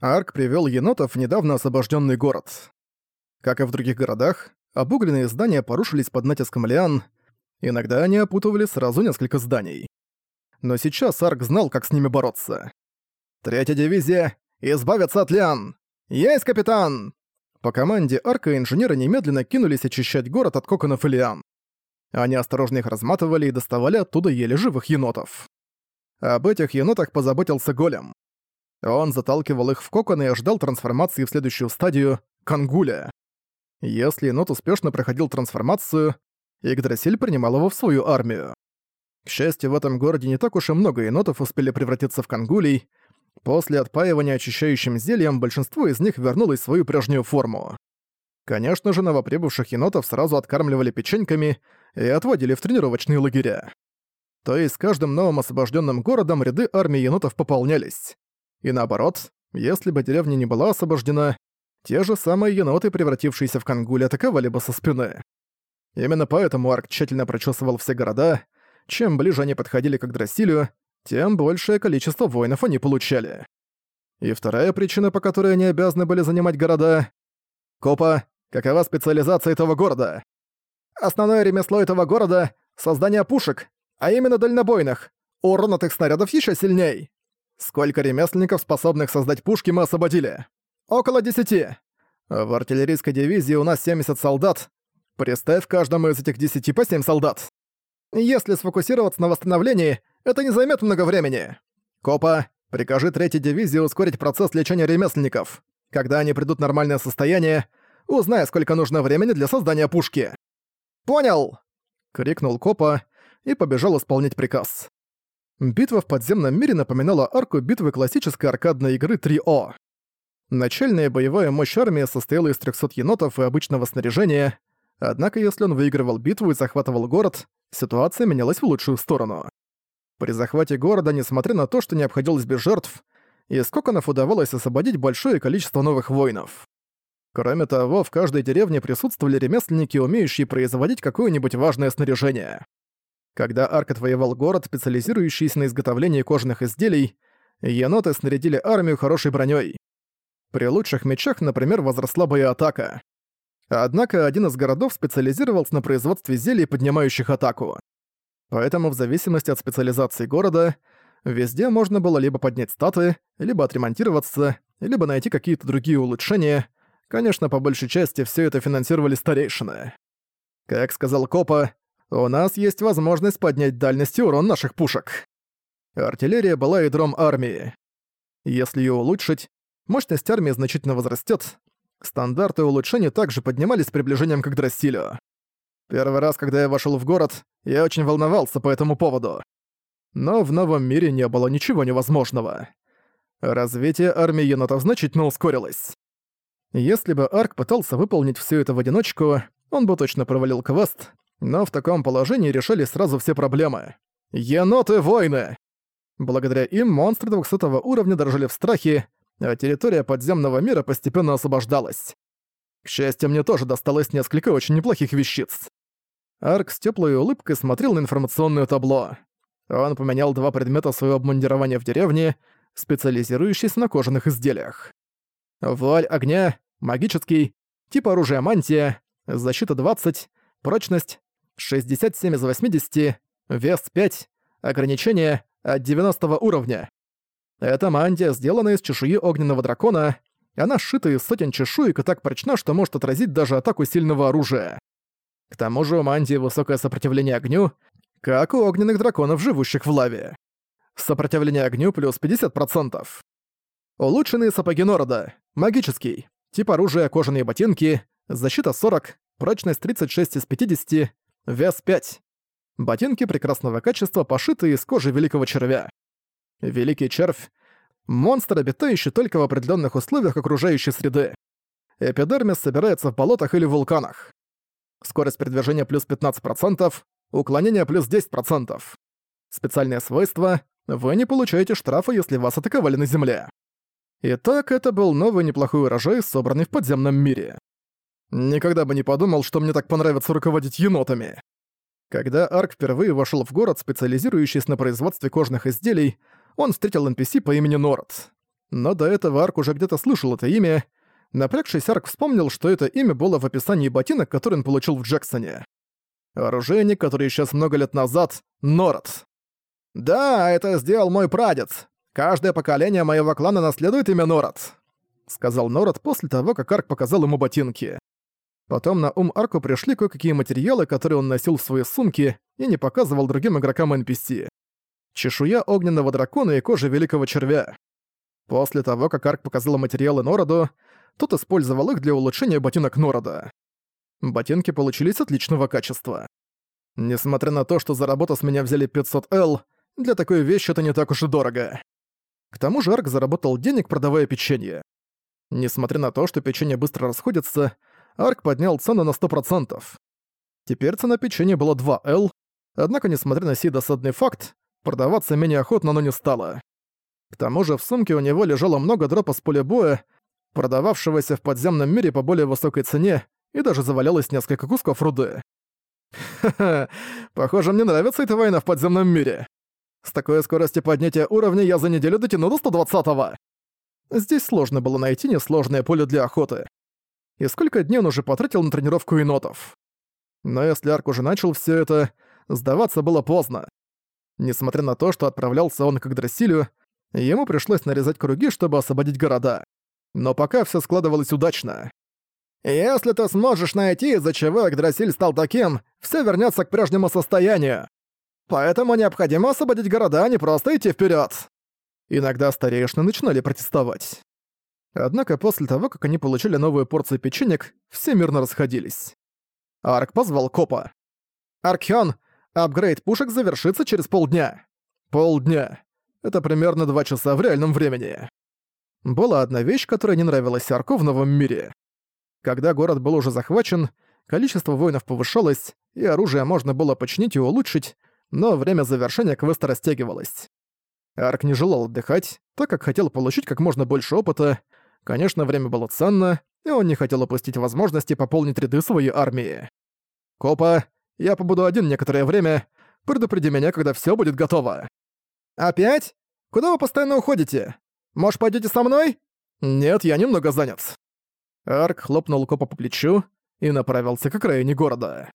Арк привел енотов в недавно освобожденный город. Как и в других городах, обугленные здания порушились под натиском лиан, иногда они опутывали сразу несколько зданий. Но сейчас Арк знал, как с ними бороться. «Третья дивизия! Избавиться от лиан! Есть, капитан!» По команде Арка инженеры немедленно кинулись очищать город от коконов и лиан. Они осторожно их разматывали и доставали оттуда еле живых енотов. Об этих енотах позаботился голем. Он заталкивал их в коконы и ждал трансформации в следующую стадию — Кангуля. Если енот успешно проходил трансформацию, Игдрасиль принимал его в свою армию. К счастью, в этом городе не так уж и много енотов успели превратиться в кангулей. После отпаивания очищающим зельем большинство из них вернулось в свою прежнюю форму. Конечно же, новоприбывших енотов сразу откармливали печеньками и отводили в тренировочные лагеря. То есть с каждым новым освобожденным городом ряды армии енотов пополнялись. И наоборот, если бы деревня не была освобождена, те же самые еноты, превратившиеся в кангули, атаковали бы со спины. Именно поэтому Арк тщательно прочесывал все города. Чем ближе они подходили к Драсилю, тем большее количество воинов они получали. И вторая причина, по которой они обязаны были занимать города — Копа, какова специализация этого города? Основное ремесло этого города — создание пушек, а именно дальнобойных. Урон от их снарядов еще сильней. Сколько ремесленников, способных создать пушки, мы освободили? Около десяти. В артиллерийской дивизии у нас 70 солдат. Представь каждому из этих десяти по 7 солдат. Если сфокусироваться на восстановлении, это не займет много времени. Копа, прикажи третьей дивизии ускорить процесс лечения ремесленников. Когда они придут в нормальное состояние, узнай, сколько нужно времени для создания пушки. «Понял!» — крикнул Копа и побежал исполнять приказ. Битва в подземном мире напоминала арку битвы классической аркадной игры 3О. Начальная боевая мощь армии состояла из 300 енотов и обычного снаряжения, однако если он выигрывал битву и захватывал город, ситуация менялась в лучшую сторону. При захвате города, несмотря на то, что не обходилось без жертв, из коконов удавалось освободить большое количество новых воинов. Кроме того, в каждой деревне присутствовали ремесленники, умеющие производить какое-нибудь важное снаряжение. Когда Арк отвоевал город, специализирующийся на изготовлении кожаных изделий, еноты снарядили армию хорошей броней. При лучших мечах, например, возросла боеатака. Однако один из городов специализировался на производстве зелий, поднимающих атаку. Поэтому в зависимости от специализации города, везде можно было либо поднять статы, либо отремонтироваться, либо найти какие-то другие улучшения. Конечно, по большей части все это финансировали старейшины. Как сказал Копа, у нас есть возможность поднять дальность и урон наших пушек. Артиллерия была ядром армии. Если ее улучшить, мощность армии значительно возрастет. Стандарты улучшений также поднимались с приближением к Игдрасилю. Первый раз, когда я вошел в город, я очень волновался по этому поводу. Но в новом мире не было ничего невозможного. Развитие армии енотов значительно ускорилось. Если бы Арк пытался выполнить все это в одиночку, он бы точно провалил квест, но в таком положении решали сразу все проблемы. Еноты-войны! Благодаря им монстры 200 уровня дрожали в страхе, а территория подземного мира постепенно освобождалась. К счастью, мне тоже досталось несколько очень неплохих вещиц. Арк с теплой улыбкой смотрел на информационное табло. Он поменял два предмета своего обмундирования в деревне, специализирующийся на кожаных изделиях. Вуаль огня, магический, тип оружия мантия, защита 20, прочность 67 из 80, вес 5, ограничение от 90 уровня. Эта мантия сделана из чешуи огненного дракона, она сшита из сотен чешуек и так прочна, что может отразить даже атаку сильного оружия. К тому же у мантии высокое сопротивление огню, как у огненных драконов, живущих в лаве. Сопротивление огню плюс 50%. Улучшенные сапоги Норода. Магический. Тип оружия кожаные ботинки. Защита 40. Прочность 36 из 50. Вес 5. Ботинки прекрасного качества, пошитые из кожи великого червя. Великий червь — монстр, обитающий только в определенных условиях окружающей среды. Эпидермис собирается в болотах или вулканах. Скорость передвижения плюс 15%, уклонение плюс 10%. Специальное свойство — вы не получаете штрафа, если вас атаковали на земле. Итак, это был новый неплохой урожай, собранный в подземном мире. Никогда бы не подумал, что мне так понравится руководить енотами. Когда Арк впервые вошел в город, специализирующийся на производстве кожных изделий, он встретил NPC по имени Норд. Но до этого Арк уже где-то слышал это имя. Напрягшись, Арк вспомнил, что это имя было в описании ботинок, который он получил в Джексоне. Оружейник, который исчез много лет назад, Норот. «Да, это сделал мой прадед. Каждое поколение моего клана наследует имя Норот», — сказал Норот после того, как Арк показал ему ботинки. Потом на ум Арку пришли кое-какие материалы, которые он носил в своей сумке и не показывал другим игрокам NPC. Чешуя огненного дракона и кожа великого червя. После того, как Арк показал материалы Нороду, тот использовал их для улучшения ботинок Норода. Ботинки получились отличного качества. Несмотря на то, что за работу с меня взяли 500L, для такой вещи это не так уж и дорого. К тому же Арк заработал денег, продавая печенье. Несмотря на то, что печенье быстро расходится, Арк поднял цену на 100%. Теперь цена печенья была 2L, однако, несмотря на сей досадный факт, продаваться менее охотно оно не стало. К тому же в сумке у него лежало много дропа с поля боя, продававшегося в подземном мире по более высокой цене, и даже завалялось несколько кусков руды. Ха-ха, похоже, мне нравится эта война в подземном мире. С такой скоростью поднятия уровня я за неделю дотяну до 120-го. Здесь сложно было найти несложное поле для охоты и сколько дней он уже потратил на тренировку енотов. Но если Арк уже начал все это, сдаваться было поздно. Несмотря на то, что отправлялся он к Игдрасилю, ему пришлось нарезать круги, чтобы освободить города. Но пока все складывалось удачно. «Если ты сможешь найти, из-за чего Игдрасиль стал таким, все вернется к прежнему состоянию. Поэтому необходимо освободить города, а не просто идти вперед. Иногда старейшины начинали протестовать. Однако после того, как они получили новую порцию печенек, все мирно расходились. Арк позвал Копа. «Аркхён, апгрейд пушек завершится через полдня». «Полдня. Это примерно два часа в реальном времени». Была одна вещь, которая не нравилась Арку в новом мире. Когда город был уже захвачен, количество воинов повышалось, и оружие можно было починить и улучшить, но время завершения квеста растягивалось. Арк не желал отдыхать, так как хотел получить как можно больше опыта, Конечно, время было ценно, и он не хотел упустить возможности пополнить ряды своей армии. «Копа, я побуду один некоторое время. Предупреди меня, когда все будет готово». «Опять? Куда вы постоянно уходите? Может, пойдете со мной?» «Нет, я немного занят». Арк хлопнул Копа по плечу и направился к окраине города.